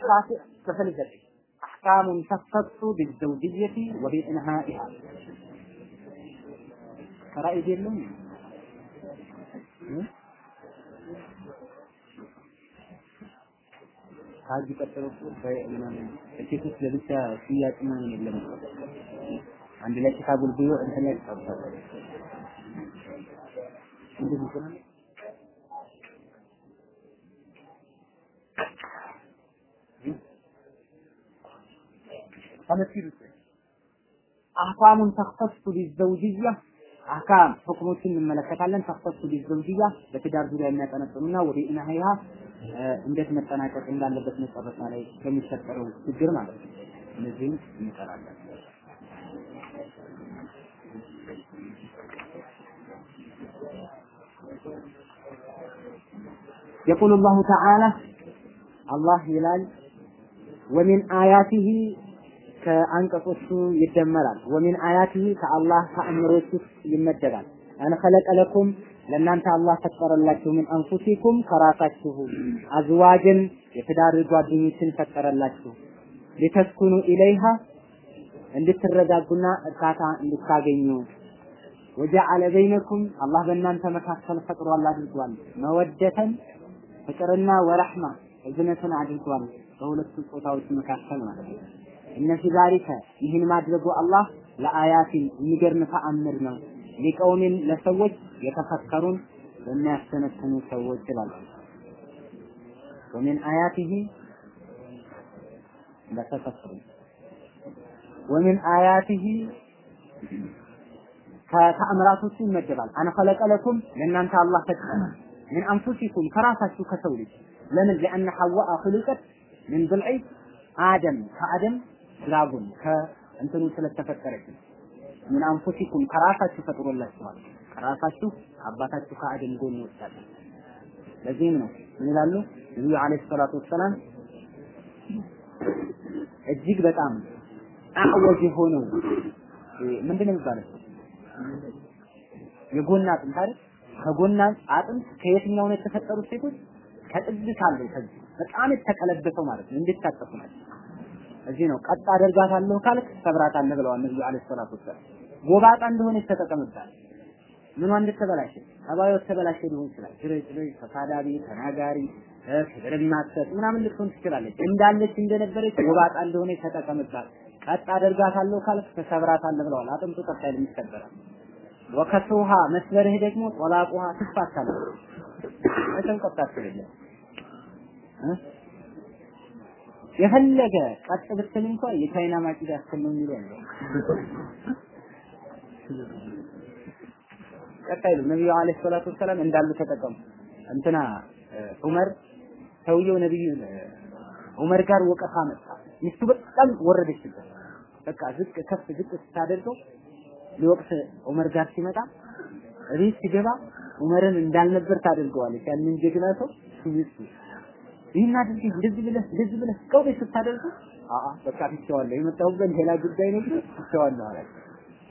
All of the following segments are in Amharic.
التاسع ክፍል ዘጠኝ أحكام تختص بالزوجية وبإنهائها فرائد የለም ካጅ ቀጥሎ በምናምን ሴቶች ለብቻ ሽያጭ ምናምን የለም አንድ ላይ ኪታቡል ቢዮ እንትን ላይ ተጻፈ ከመስጊድ አህካሙን ተኸሰሱ ቢዘውጅያ አህካም ሁክሞችን እንመለከታለን። ተኸሰሱ ቢዘውጅያ በትዳር ዙሪያ የሚያጠነጥኑና ወደ ኢናሃያ እንዴት መጠናቀቅ እንዳለበት መጨረሻ ላይ ከሚፈጠረው ችግር ማለት ነው። እነዚህም እንቀራለን። يقول الله تعالى الله هلال ومن آياته ከአንቀጾቹ ይደመራል። ወሚን አያቲሂ ከአላህ ተአምሮች ውስጥ ይመደባል። አነ ኸለቀ ለኩም ለእናንተ አላህ ፈጠረላችሁ ምን አንፉሲኩም ከራሳችሁ አዝዋጅን የትዳር ጓደኞችን ፈጠረላችሁ። ሊተስኩኑ ኢለይሃ እንድትረጋጉና እርካታ እንድታገኙ። ወጀዐለ በይነኩም አላህ በእናንተ መካከል ፈጥሯል አድርጓል። መወደተን ፍቅርና ወረሕማ እዝነትን አድርጓል በሁለቱ ጾታዎች መካከል ማለት ነው እነ ፊ ይህን ማድረጉ አላህ ለአያቲን የሚገርም ተአምር ነው። ሊቀውሚን ለሰዎች የተፈከሩን የሚያስተነትኑ ሰዎች ይላል። ወሚን አያቲሂ ለተፈከሩ ወሚን አያቲሂ ከተአምራቶቹ ይመደባል። አነ ኸለቀ ለኩም ለእናንተ አላህ ፈጠረ ምን አንፉሲኩም ከራሳችሁ ከሰው ልጅ። ለምን? ለአነ ሐዋአ ኹሊቀት ምን ብልዒ አደም። ከአደም ድራጎን ከእንትኑ ስለተፈጠረች ምን አንፉሲኩም? ከራሳችሁ ፈጥሮላችኋል። ከራሳችሁ አባታችሁ ከአደም ጎን ይወጣል ለዚህም ነው ምን ይላሉ? ነብዩ አለይሂ ሰላቱ ወሰላም እጅግ በጣም አዕወጅ የሆነው ምንድን ነው የሚባለው? የጎን አጥንት አይደል? ከጎን አጥንት ከየትኛው ነው የተፈጠሩት ሴቶች? ከጥግ ካለው ከዚህ በጣም የተቀለበሰው ማለት ነው። እንድታጠፉ ናቸው እዚህ ነው። ቀጥ አደርጋታለሁ ካልክ ሰብራታለህ ብለዋል ነብዩ አለይሂ ሰላቱ ወሰላም። ጎባጣ እንደሆነ ተጠቀምባት ምኗ እንድትበላሽ ጠባዩ ተበላሽ ሊሆን ይችላል። ድረጭ ተሳዳቢ ተናጋሪ ክብርን ማሰጥ ምናምን ልትሆን ትችላለች። እንዳለች እንደነበረች ጎባጣ እንደሆነ ተጠቀምባት ቀጥ አደርጋታለሁ ካልክ ተሰብራታለህ ብለዋል። አጥንቱ ቀጥ አይልም ይሰበራል መስበርህ ደግሞ ጦላቁሃ ትፋታለህ። አትልም የፈለገ ቀጥ ብትል እንኳን የቻይና ማጭድ ያክል ነው የሚለው ያለው ቀጣይ ነው። አለይሂ ሰላቱ ወሰላም እንዳሉ ተጠቀሙ። እንትና ዑመር ሰውየው ነብዩ ዑመር ጋር ወቀሳ መጣ። ሚስቱ በጣም ወረደችበት። በቃ ዝቅ ከፍ ዝቅ ስታደርገው ሊወቅስ ዑመር ጋር ሲመጣ እቤት ሲገባ ዑመርን እንዳልነበር ታደርገዋለች። ያንን ጀግና ሰው ሚስቱ ይህን አድርጊ እንደዚህ ብለህ እንደዚህ ብለህ ቀውጤ ስታደርጉ በቃ ትቼዋለሁ። የመጣሁበት ሌላ ጉዳይ ነው ግን ትቼዋለሁ አለ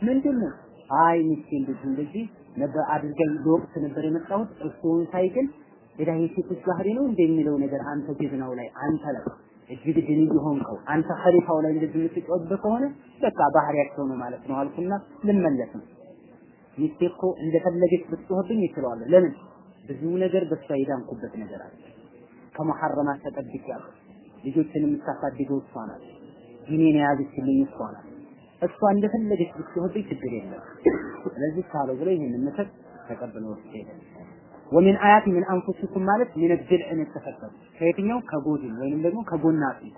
ምንድን ነው አይ ሚስቴ እንደዚህ እንደዚህ ነበር አድርገኝ በወቅት ነበር የመጣሁት። እሱን ሳይ ግን የሴቶች ባህሪ ነው እንደሚለው ነገር አንተ ጀግናው ላይ አንተ ላይ እጅግ ድል የሆንከው አንተ ኸሊፋው ላይ እንደዚህ የምትጫወትበት ከሆነ በቃ ባህሪያቸው ነው ማለት ነው አልኩና ልመለስ ነው። ሚስቴ እኮ እንደፈለገች ብትጮህብኝ ይችላል ለምን? ብዙ ነገር በሷ የዳንኩበት ነገር አለ ከመሐረማት ተጠብቂያለሁ። ልጆችን የምታሳድገው እሷ ናት። ዲኔን የያዘችልኝ እሷ ናት። እሷ እንደፈለገች ብትሆንብኝ ችግር የለም። ስለዚህ ካለው ብሎ ይህንን ምክር ተቀብሎ ሄደ። ወሚን አያት ምን አንፉሲኩም ማለት ምን ድልዕን የተፈጠሩ ከየትኛው? ከጎድን ወይንም ደግሞ ከጎና አጥንት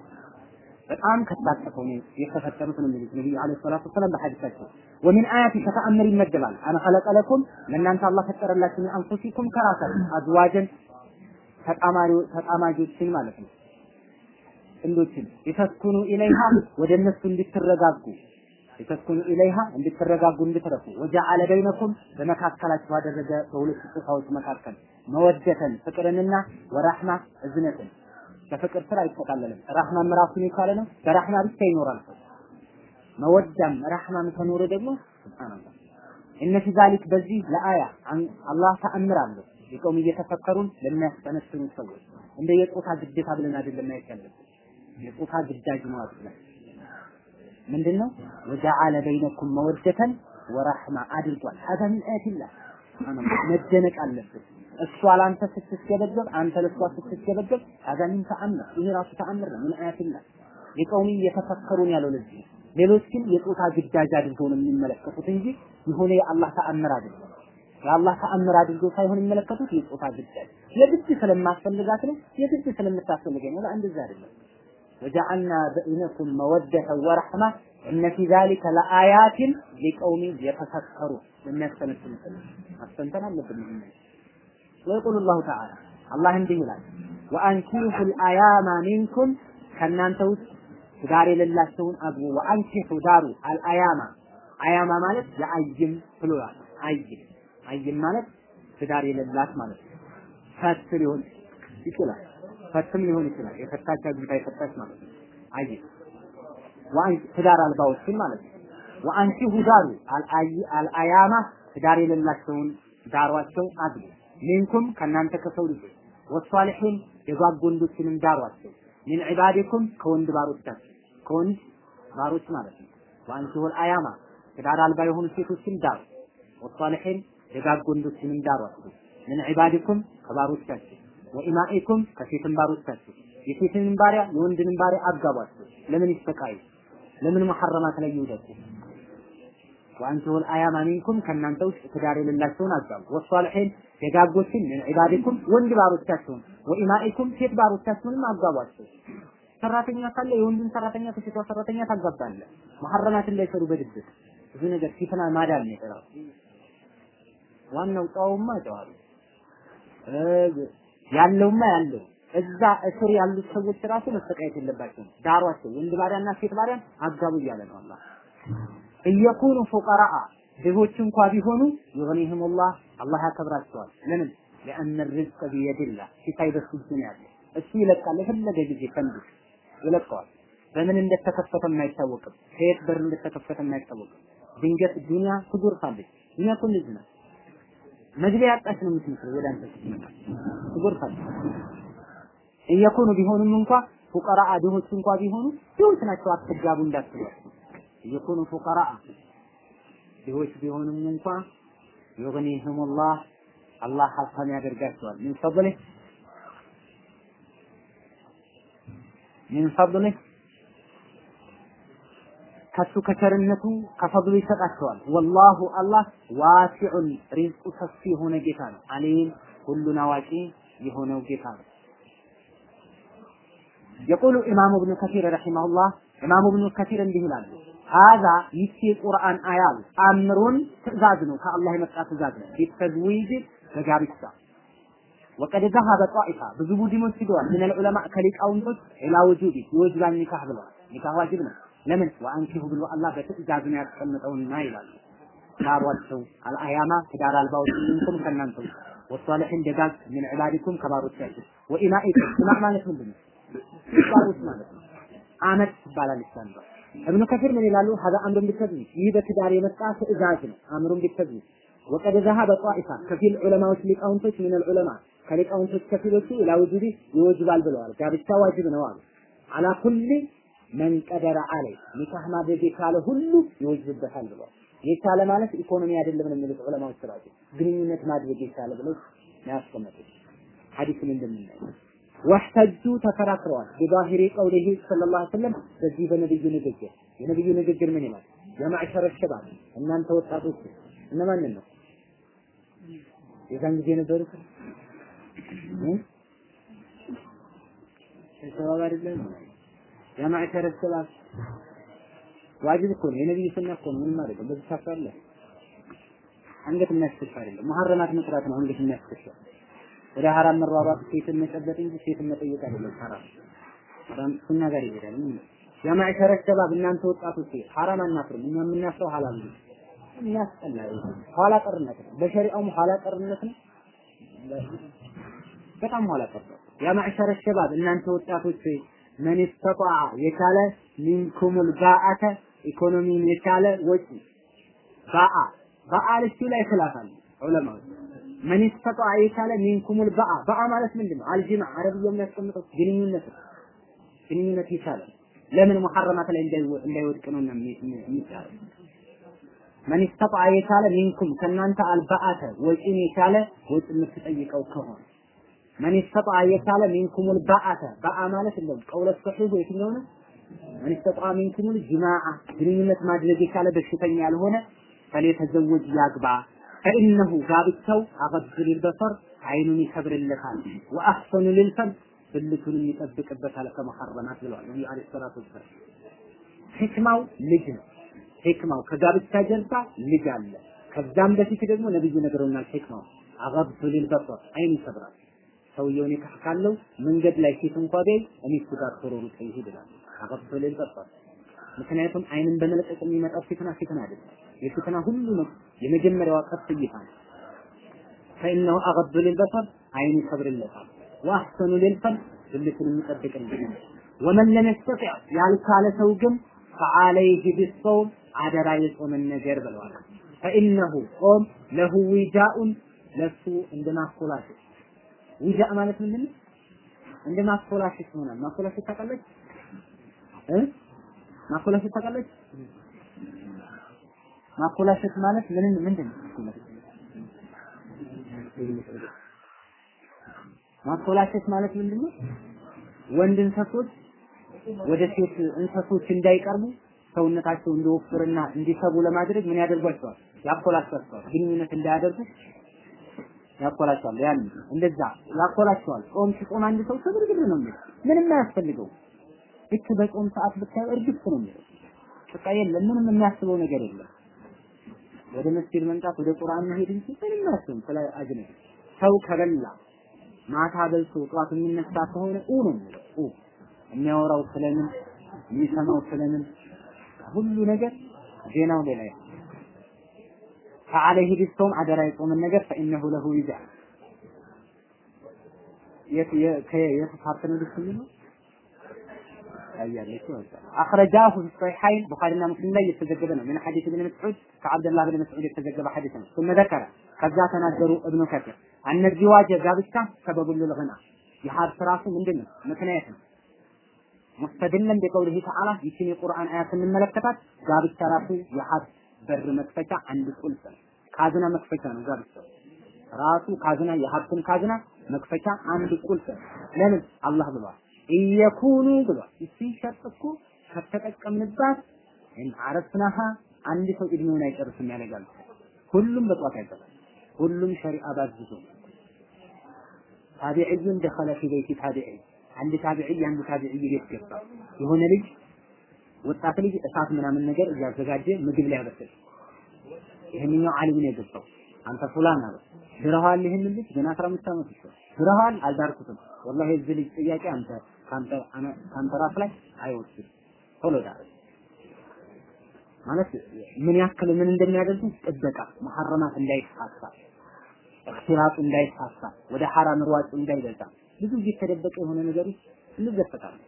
በጣም ከታጠፈው ነው የተፈጠሩት ነው የሚሉት ነብዩ አለይሂ ሰላቱ ወሰላም በሐዲሳቸው። ወሚን አያቲ ከተአምር ይመደባል አነ ኸለቀ ለኩም ለእናንተ አላህ ፈጠረላችሁ። አንፉሲኩም ከራሳችሁ አዝዋጀን ተጣማጆችን ማለት ነው። ጥንዶችን የተስኩኑ ኢለይሃ ወደ እነሱ እንድትረጋጉ የተስኩኑ ኢለይሃ እንድትረጋጉ እንድትረፉ ወጀዐለ በይነኩም በመካከላችሁ አደረገ በሁለት ጾታዎች መካከል መወደተን ፍቅርንና ወራህማ እዝነትን። በፍቅር ስራ አይጠቃለልም ራህማም ራሱን የቻለ ነው። በራህማ ብቻ ይኖራል ሰው። መወዳም ራህማም ከኖረ ደግሞ ሱብሃንአላህ እነ ፊ ዛሊክ በዚህ ለአያ አላህ ተአምር አለው ሊቆም እየተፈከሩን ለሚያስጠነስኑ ሰዎች እንደ የጾታ ግዴታ ብለን አይደለም ማየት ያለብን። የጾታ ግዳጅ ነው አጥላል ምንድነው? ወጀዐለ በይነኩም መወደተን ወረሕማ አድርጓል። ሀዛ ሚን አያቲላህ መደነቅ አለብን። እሷ ለአንተ ስትስገበገብ አንተ ለእሷ ስትስገበገብ ሀዛ ሚን ተአምር ይሄ ራሱ ተአምር ነው። ምን አያቲላህ የቀውሚ የተፈከሩን ያለው ለዚህ ሌሎች ግን የጾታ ግዳጅ አድርገው ነው የሚመለከቱት እንጂ የሆነ የአላህ ተአምር አድርገው የአላህ ተአምር አድርገው ሳይሆን የሚመለከቱት የጾታ ግዳጅ የግድ ስለማስፈልጋት ነው የግድ ስለምታስፈልገኝ ነው። እንደዛ አይደለም። ወጀዐልና በይነኩም መወደተ ወረሕማ እነ ፊ ዛሊከ ለአያትን ሊቀውሚ የተፈከሩ የሚያስተነትኑ ማስተንተን አለብን። ወይቁል ላሁ ተዓላ አላህ እንዲህ ይላል ወአንኪሁ ልአያማ ሚንኩም ከእናንተ ውስጥ ትዳር የሌላቸውን አግቡ። ወአንኪሁ ዳሩ አልአያማ አያማ ማለት የአይም ፕሉራል አይም አይም ማለት ትዳር የሌላት ማለት ነው። ፈት ሊሆን ይችላል። ፈትም ሊሆን ይችላል። የፈታች አግብታ የፈታች ማለት ነው። ወአን ትዳር አልባዎችን ማለት ነው። ወአንኪሁ ዳሩ አልአያማ ትዳር የሌላቸውን ዳሯቸው አግቡ ሚንኩም ከእናንተ ከሰው ልጆች ወሷሊሒን የጓግ ወንዶችንም ዳሯቸው። ሚን ዒባዲኩም ከወንድ ባሮቻችሁ ከወንድ ባሮች ማለት ነው። ወአንኪሁል አያማ ትዳር አልባ የሆኑ ሴቶችን ዳሩ ወሷሊሒን የጋግ ወንዶችንም ዳሯቸው ምን ዒባዲኩም? ከባሮቻችሁ። ወኢማኢኩም? ከሴትን ባሮቻችሁ። የሴትንም ባሪያ የወንድንም ባሪያ አጋቧቸው ለምን ይሰቃዩ? ለምን መሐረማት ላይ ይውደቁ? ወአንቱል አያማ ሚንኩም ከእናንተ ውስጥ ትዳር የሌላቸውን አጋቡ። ወሷሊሒን ደጋጎችን ምን ዒባዲኩም? ወንድ ባሮቻቸውን ወኢማኢኩም ሴት ባሮቻቸውንም አጋቧቸው ሰራተኛ ካለ የወንድን ሰራተኛ ከሴቷ ሰራተኛ ታጋባለህ። መሐረማት እንዳይሰሩ በድብቅ። ብዙ ነገር ፊትና ማዳን ነው ዋናው ጨዋውማ ጨዋሉ ያለውማ ያለው እዛ እስር ያሉት ሰዎች ራሱ መሰቃየት የለባቸውም። ዳሯቸው ወንድ ባሪያና ሴት ባሪያን አጋቡ እያለ ነው አላህ። እየኩኑ ፉቀራአ ድሆች እንኳ ቢሆኑ ዩግኒህሙላህ አላህ ያከብራቸዋል። ለምን? ለአነ ርዝቅ ቢየድላህ ሲሳይ በሱ እጅ ነው ያለ። እሱ ይለቃል የፈለገ ጊዜ ፈንዱ ይለቀዋል። በምን እንደተከፈተ አይታወቅም። ከየት በር እንደተከፈተ አይታወቅም። ድንገት ዱንያ ትጎርፋለች። ዱንያ እንደዚህ ናት። መግቢያ ያጣች ነው የምትመስለው ወደ አንተ ትጎርፋለች። እየኮኑ ቢሆኑም እንኳ ፉቀራ ድሆች እንኳ ቢሆኑ ድሆች ናቸው አትጋቡ እንዳትሏቸው። እየኮኑ ፉቀራ ድሆች ቢሆኑም እንኳ ዩግኒህሙላህ አላህ ሀብታም ያደርጋቸዋል። ምን ፈድልህ ምን ፈድልህ ከሱ ከቸርነቱ ከፈضሉ ይሰጣቸዋል። ወላሁ አላህ ዋሲዑን ሪዝቁ ሰፊ የሆነ ጌታ ነው። አሊም ሁሉን አዋቂ የሆነው ጌታ ነው። የቁሉ ኢማሙ ብኑ ከሲር ረሂመሁላህ ኢማሙ ብኑ ከሲር እንዲህ ይላሉ ሀዛ ይቺ ቁርአን አያሉ አምሩን ትእዛዝ ነው ከአላህ የመጣ ትእዛዝ ነው ቢተዝዊጅ በጋብቻ ወቀድ ዘሀበ ጣኢፋ ብዙ ቡድኖች ሂደዋል ምን ዑለማ ከሊቃውንቶች ኢላ ውጁቢ ይወጅባል ኒካህ ብለዋል ኒካህ ዋጅብ ነው ለምን? ወአንኪሁ ብሎ አላህ በትእዛዝ ነው ያስቀምጠውና ይላሉ ዳሯቸው الأيامى ትዳር አልባዎች منكم ከእናንተ والصالحين ደጋግ من عبادكم ከባሮቻችሁ። وإمائكم إماء ማለት ምንድን ነው? ባሮች ማለት ነው። أمة ይባላል ይሳንባ እብኑ ከሲር ምን ይላሉ? هذا أمر بالتزويج ይህ በትዳር የመጣ ትእዛዝ ነው። أمر بالتزويج وقد ذهب طائفة። ከፊል ዑለማዎች ሊቃውንቶች من العلماء? ከሊቃውንቶች ከፊሎቹ إلى ይወጅባል ብለዋል። ጋብቻ واجب ነው አሉ። على كل መን ቀደረ አለይ ኒካህ ማድረግ የቻለ ሁሉ ይወጅብበታል ብለዋል የቻለ ማለት ኢኮኖሚ አይደለም ነው የሚሉት ዑለማዎች ራሱ ግንኙነት ማድረግ የቻለ ብለው ያስቀመጡት ሐዲስን እንደምናየው ወህተጁ ተከራክረዋል። በዛሂሪ ቀውሊሂ ሰለላሁ ዐለይሂ ወሰለም በዚህ በነብዩ ንግግር። የነብዩ ንግግር ምን ይላል? የማዕሸረ ሸባብ እናንተ ወጣቶች እነማንን ነው? የዛን ጊዜ የነበሩት? ሸባብ አይደለም የማዕሸረ ሸባብ ዋጅብ እኮ ነው። የነብዩ ሱና እኮ ነው። ምንም አይደለም። በዚህ ታፍራለህ አንገት የሚያስከፋ አይደለም። መሐረማት መስራት ነው። አንገት የሚያስከፋ ወደ ሐራም መሯሯጥ ሴትን መጨበጥ እንጂ ሴትን መጠየቅ አይደለም ሐራም። ሐራም ሱና ጋር ይሄዳል። ምን የማዕሸረ ሸባብ እናንተ ወጣቶች ሐራም አናፍርም። እኛ የምናፍረው ሐላል ነው። የሚያስጠላ ኋላ ቀርነት ነው። በሸሪዓውም ኋላ ቀርነት ነው። በጣም ኋላ ቀር የማዕሸረ ሸባብ እናንተ ወጣቶች መን ስተጣ የቻለ ሚንኩሙል ባአተ ኢኮኖሚን የቻለ ወጪ ባአ ባአ ልሱ ላይ ክላፋል ዑለማዎች መን ስተጣ የቻለ ሚንኩሙል ባአ ባአ ማለት ምንድን ነው? አልጅማ አረብያው የሚያስቀምጠው ግንኙነት ነው። ግንኙነት ይቻላል። ለምን ሙሐረማት ላይ እንዳይወድቅ ነው የሚቻለው። መን ስተጣ የቻለ ሚንኩም ከእናንተ አልባአተ ወጪን የቻለ ወጪ የምትጠይቀው ከሆነ من استطاع የቻለ منكم الباءة باءة ማለት እንደው قول صحيح የትኛው ነው? من استطاع منكم الجماع ግንኙነት ማድረግ የቻለ በሽተኛ ያልሆነ فليتزوج ያግባ فإنه ጋብቻው أغض للبصر አይኑን ይከብርለታል وأحصن للفرج ብልቱንም ይጠብቅበታል ከ محرمات ብለዋል ነቢዩ عليه الصلاة والسلام። حكمة ው ልጅ ነው። ሕክማው ከጋብቻ ጀርባ ልጅ አለ። ከዛም በፊት ደግሞ ነብዩ ነግረውናል። ሕክማው አገዱ ሊልበሰር አይን ይሰብራል። ሰውየው ኒካህ ካለው መንገድ ላይ ሴት እንኳ ቢያይ ሚስቱ ጋር ተሮሩጦ ይሄድ ይላል። አገዱ ሊልበሰር ምክንያቱም አይንን በመለቀቅ የሚመጣው ፊትና ፊትና አይደለም። የፊትና ሁሉ ነው የመጀመሪያዋ ቀስ እይታ ነው። ፈኢነሁ አገዱ ሊልበሰር አይኑ ይሰብርለታል። ወአሕሰኑ ሊልፈርድ ብልቱን የሚጠብቅልን ወመን ለም የስተጢዕ ያልቻለ ሰው ግን ፈዓለይህ ቢሶም አደራ የጾምን ነገር ብለዋል። ፈኢነሁ ጾም ለሁ ዊጃኡን ለሱ እንደ ዊጃ ማለት ምንድን ነው? እንደ ማኮላሸት ይሆናል። ማኮላሸት ታውቃለች እ ማኮላሸት ታውቃለች? ማኮላሸት ማለት ምን ምንድን ነው? ማኮላሸት ማለት ምንድነው? ወንድ እንሰሶች ወደ ሴት እንሰሶች እንዳይቀርቡ ሰውነታቸው እንዲወፍርና እንዲሰቡ ለማድረግ ምን ያደርጓቸዋል? ያኮላሿቸዋል። ግንኙነት እንዳያደርጉ ያኮላቸዋል። ያን እንደዛ ያኮላቸዋል። ጾም ሲጾም አንድ ሰው ስብርግር ነው የሚለው ምንም አያስፈልገው። ልክ በጾም ሰዓት ብታየው እርግፍ ነው የሚለው በቃ የለም ምንም የሚያስበው ነገር የለም። ወደ መስጊድ መምጣት ወደ ቁርአን መሄድ እንጂ ምንም አያስብም ስለ አጅነቢ ሰው ከበላ ማታ በልቶ ጠዋት የሚነሳ ከሆነ ኡ ነው የሚለው ኡ የሚያወራው ስለምን የሚሰማው ስለምን ሁሉ ነገር ዜናው ሌላ ፈዓለይህ ቢሰውም አደራ የጾምን ነገር ፈኢነሁ ለሁ ይዛ የት ፓርት ነው አኽረጃሁ ሶሒሐይን ቡኻሪና ሙስሊም ላይ የተዘገበ ነው። ምን ሐዲስ ኢብን መስዑድ ከአብደላህ ብን መስዑድ የተዘገበ ሐዲስ ነው። ثم ذكر ከዛ ተናገሩ እብኑ ከሲር እነዚህ ዋጀ ጋብቻ ሰበቡ ልልግና የሀብት ራሱ ምንድን ነው? ምክንያት ነው። ሙስተድለን ቢቀውሊሂ ተዓላ ይችን የቁርአን አያት ስንመለከታት ጋብቻ ራሱ የሀብት በር መክፈቻ አንድ ቁልፍ ነው። ካዝና መክፈቻ ነው ጋብቻ ራሱ ካዝና የሀብትን ካዝና መክፈቻ አንድ ቁልፍ ነው። ለምን? አላህ ብሏል። እየኩኑ ብሏል። እቺ ሸርጥ እኮ ከተጠቀምንባት አረፍናሃ አንድ ሰው እድሜውን አይጨርስም ያደርጋል። ሁሉም በጧት አይገባም ሁሉም ሸሪዓ ባዝዞ ታቢዕዩን ደኸለ ፊ በይቲ ታቢዒ። አንድ ታቢዒ አንድ ታቢዒ ቤት ገባ። የሆነ ልጅ ወጣት ልጅ እሳት ምናምን ነገር እያዘጋጀ ምግብ ላይ ያበስል ይህንኛው ዓሊም ነው የገባው። አንተ ፉላን አለ ድረሃል ይህን ልጅ ገና 15 ዓመት ይችላል ድረሃል አልዳርኩትም። ወላሂ እዚህ ልጅ ጥያቄ አንተ ካንተ ራስ ላይ አይወስድም። ቶሎ ዳር። ማለት ምን ያክል ምን እንደሚያደርጉ ጥበቃ መሐረማት እንዳይሳሳ እክትራጡ እንዳይሳሳ ወደ ሐራም ሯጩ እንዳይበዛ። ብዙ ጊዜ የተደበቀ የሆነ ነገር ውስጥ እንዘፈቃለን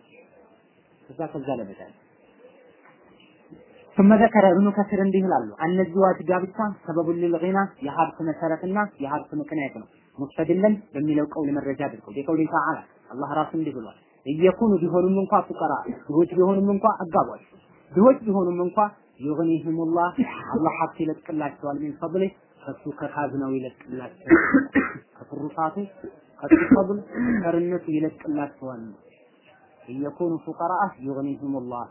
ከዛ ከዛ ለበታል ثم ذكر ابن كثير እንዲህ ይላሉ እነዚህ ዋጅ ጋብቻ ሰበቡ ሊልጊና የሀብት መሰረትና የሀብት ምክንያት ነው ሙስተድለን በሚለው ቀውል መረጃ አድርገው የቀውል ተዓላ አላህ ራሱ እንዲህ ብሏል እየኩኑ ቢሆኑም እንኳ ፉቀራ ድሆች ቢሆኑም እንኳ አጋቧቸው ድሆች ቢሆኑም እንኳ ዩግኒሂሙላህ አላህ ሀብት ይለቅላቸዋል ሚን ፈድሊህ ከሱ ከካዝናው ይለቅላቸዋል ከትሩፋቱ ከሱ ፈድል ቸርነቱ ይለቅላቸዋል እየኩኑ ፉቀራአ ዩግኒሂሙላህ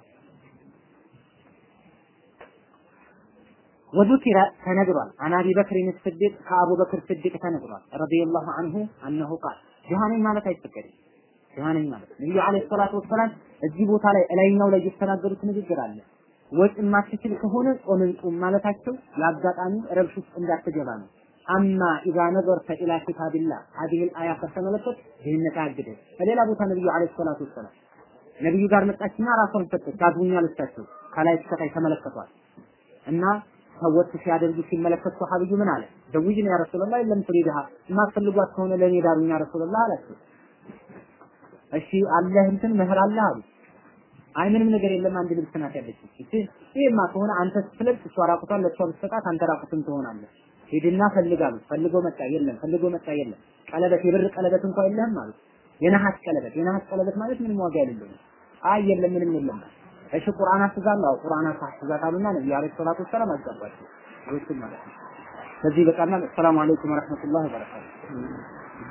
ወዙኪረ ተነግሯል። አን አቢ በክሪን ስዲቅ ከአቡበክር ስዲቅ ተነግሯል ረዲየላሁ አንሁ አነሁ ቃል ጆሃነኝ ማለት አይፈቀድም። ጆሃነኝ ማለት ነብዩ አለይሂ ሰላቱ ወሰላም እዚህ ቦታ ላይ እላይኛው ላይ የተናገሩት ንግግር አለ። ወጭ የማትችል ከሆነ ጾምን ጾም ማለታቸው ለአጋጣሚ ረብሽ ውስጥ እንዳትገባ ነው። አማ ኢዛ ነዘርተ ኢላ ኪታቢላህ ሀዲህል አያ ከተመለከት ድህነት አያግድህ። በሌላ ቦታ ነብዩ አለይሂ ሰላቱ ወሰላም ነብዩ ጋር መጣችና ራሷን ሰጠች። አዝቡኛል እሳቸው ከላይ እስከታች ተመለከቷል እና ሰዎች ሲያደርጉ ሲመለከት ሶሐቢዩ ምን አለ? ደውይን ያ ረሱላህ የለም ትሪድሃ የማትፈልጓት ከሆነ ለእኔ ዳሩኝ ያ ረሱላህ አላቸው። እሺ አለህ እንትን መህር አለህ አሉ። አይ ምንም ነገር የለም አንድ ልብስ ናት ያለችው። እሺ ይሄማ ከሆነ አንተ ስትለብስ እሷ ራቁቷን ለእሷ ብትሰጣት አንተ ራቁትን ትሆናለህ። ሂድና ፈልጋሉ። ፈልጎ መጣ የለም፣ ፈልጎ መጣ የለም። ቀለበት የብር ቀለበት እንኳን የለህም አሉ። የነሐስ ቀለበት የነሐስ ቀለበት ማለት ምንም ዋጋ የሌለው አይ የለም ምንም የለም እሺ ቁርአን አስዛለሁ አዎ ቁርአን አስዛታሉና ነብዩ አለይሂ ሰላቱ ወሰላም አጋባቸው ይህችን ማለት ነው። ከዚህ በቃና ሰላም አለይኩም ወራህመቱላሂ ወበረካቱ